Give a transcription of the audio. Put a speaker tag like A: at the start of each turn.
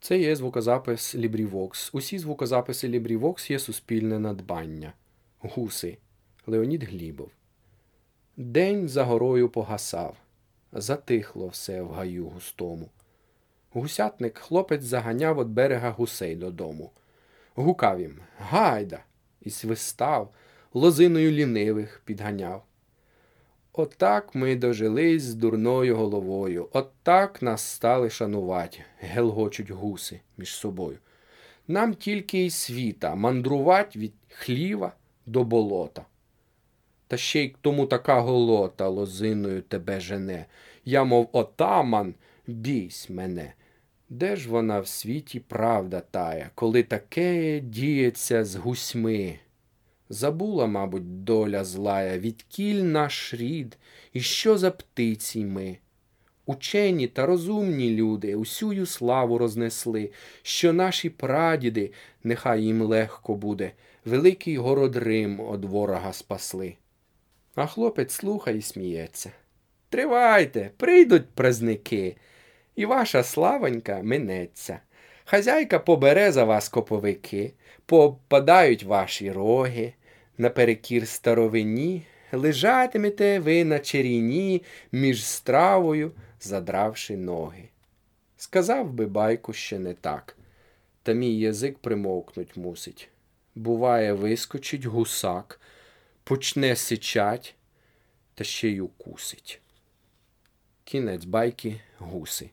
A: Це є звукозапис LibriVox. Усі звукозаписи LibriVox є суспільне надбання. Гуси. Леонід Глібов. День за горою погасав. Затихло все в гаю густому. Гусятник хлопець заганяв від берега гусей додому. Гукав їм Гайда! і свистав, лозиною лінивих підганяв. Отак ми дожились з дурною головою, отак нас стали шанувати, гелгочуть гуси між собою. Нам тільки й світа мандрувать від хліва до болота. Та ще й тому така голота лозиною тебе жене. Я, мов отаман, бійсь мене. Де ж вона в світі правда тая, коли таке діється з гусьми? Забула, мабуть, доля злая, відкіль наш рід, і що за птиці ми. Учені та розумні люди усюю славу рознесли, що наші прадіди, нехай їм легко буде, великий город Рим од ворога спасли. А хлопець слухає і сміється. Тривайте, прийдуть празники, і ваша славонька минеться. Хазяйка побере за вас коповики, попадають ваші роги, наперекір старовині, лежатимете ви на черіні між стравою, задравши ноги. Сказав би байку ще не так, та мій язик примовкнуть мусить. Буває, вискочить гусак, почне сичать та ще й укусить. Кінець байки гуси.